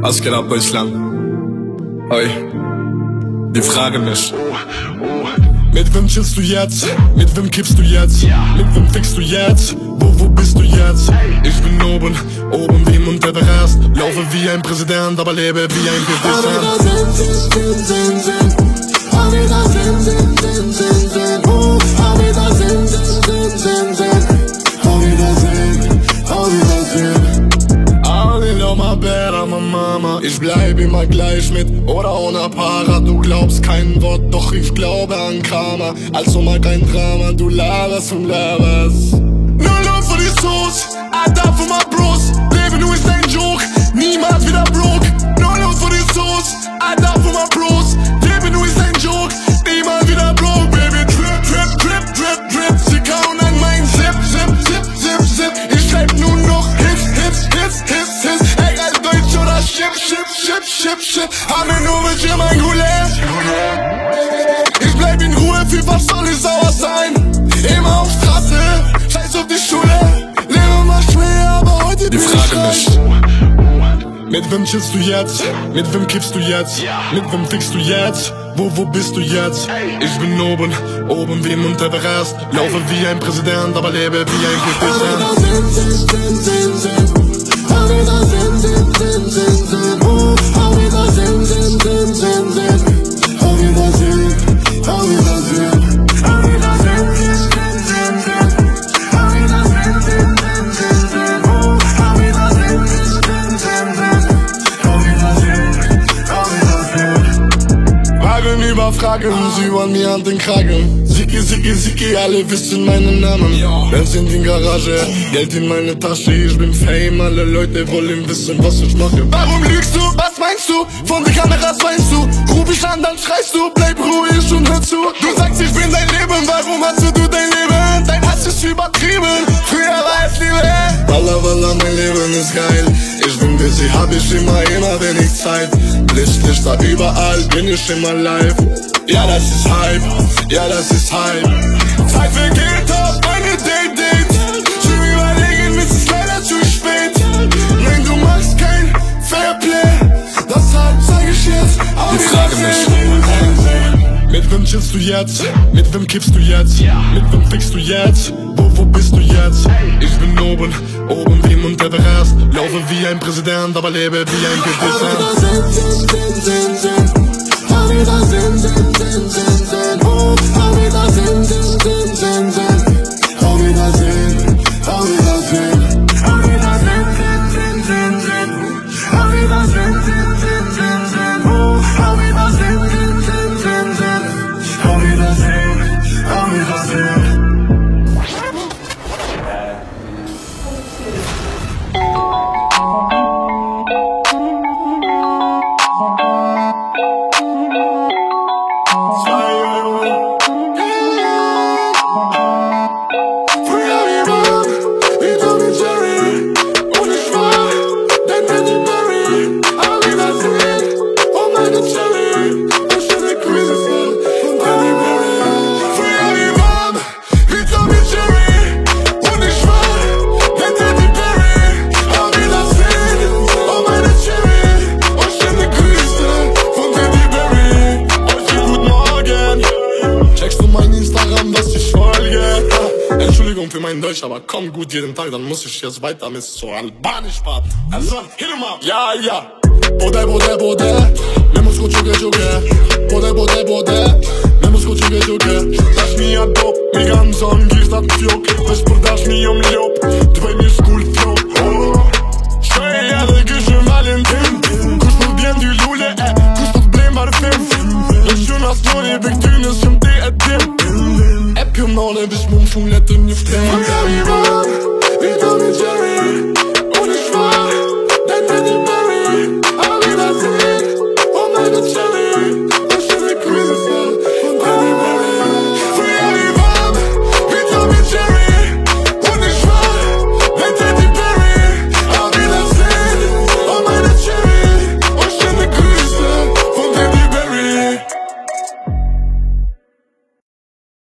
Was geht ab, Deutschland? Oi, die fragen mich. Mit wem chillst du jetzt? Mit wem kippst du jetzt? Mit wem fickst du jetzt? Wo, wo bist du jetzt? Ich bin oben, oben wie Mount Everest Laufe wie ein Präsident, aber lebe wie ein Präsident mama. Ich bleib immer gleich mit oder ohne Para. Du glaubst kein Wort, doch ich glaube an Karma. Also mal kein Drama, du laberst und laberst. Null Lohn für die Sauce, Alter für my Chip Haben nur mit dir mein Goulet Ich bleib in Ruhe, für was soll ich sauer sein? Immer auf Straße, scheiß auf die Schule Lebe mal schwer, aber heute Die bin fragen ich mich. mit wem chillst du jetzt? Mit wem kippst du jetzt? Mit wem fickst du jetzt? Wo, wo bist du jetzt? Ich bin oben, oben wie Mount Everest Laufe wie ein Präsident, aber lebe wie ein Präsident Über Fragen, sie wollen mir an den Kragen. Sicki, Sicki, Sicki, alle wissen meinen Namen. Benz in die Garage, Geld in meine Tasche Ich bin Fame, alle Leute wollen wissen, was ich mache. Warum lügst du, was meinst du? Von den Kameras weinst du. Ruf ich an, dann schreist du. Bleib ruhig und hör zu. Du sagst, ich bin dein Leben, warum hast du dein Leben? Dein Hass ist übertrieben, früher war es Liebe Walla, walla, mein Leben ist geil Ich bin busy, hab ich immer, immer wenig Zeit. Licht, Lichter überall, bin ich immer live. Ja, das ist Hype, ja, das ist Hype. Zeit vergeht auf meine Date, Date. Zu überlegen, ist es leider zu spät. Nein, du machst kein Fairplay Deshalb sag ich jetzt. Auf Die fragen mich. mit wem chillst du jetzt? Mit wem kippst du jetzt? Mit wem fickst du jetzt? Wo, wo bist du jetzt? Oben, oben wie Mount Everest Laufe wie ein Präsident, aber lebe wie ein Präsident mein Deutsch, aber komm gut jeden Tag, dann muss ich jetzt weiter mit so Albanisch part. Also, hit him up. Ja, ja. Bode, bode, bode. Nemo sko čuge, čuge. Bode, bode, bode. Ftem Früher wie Bob, wie Tom und Jerry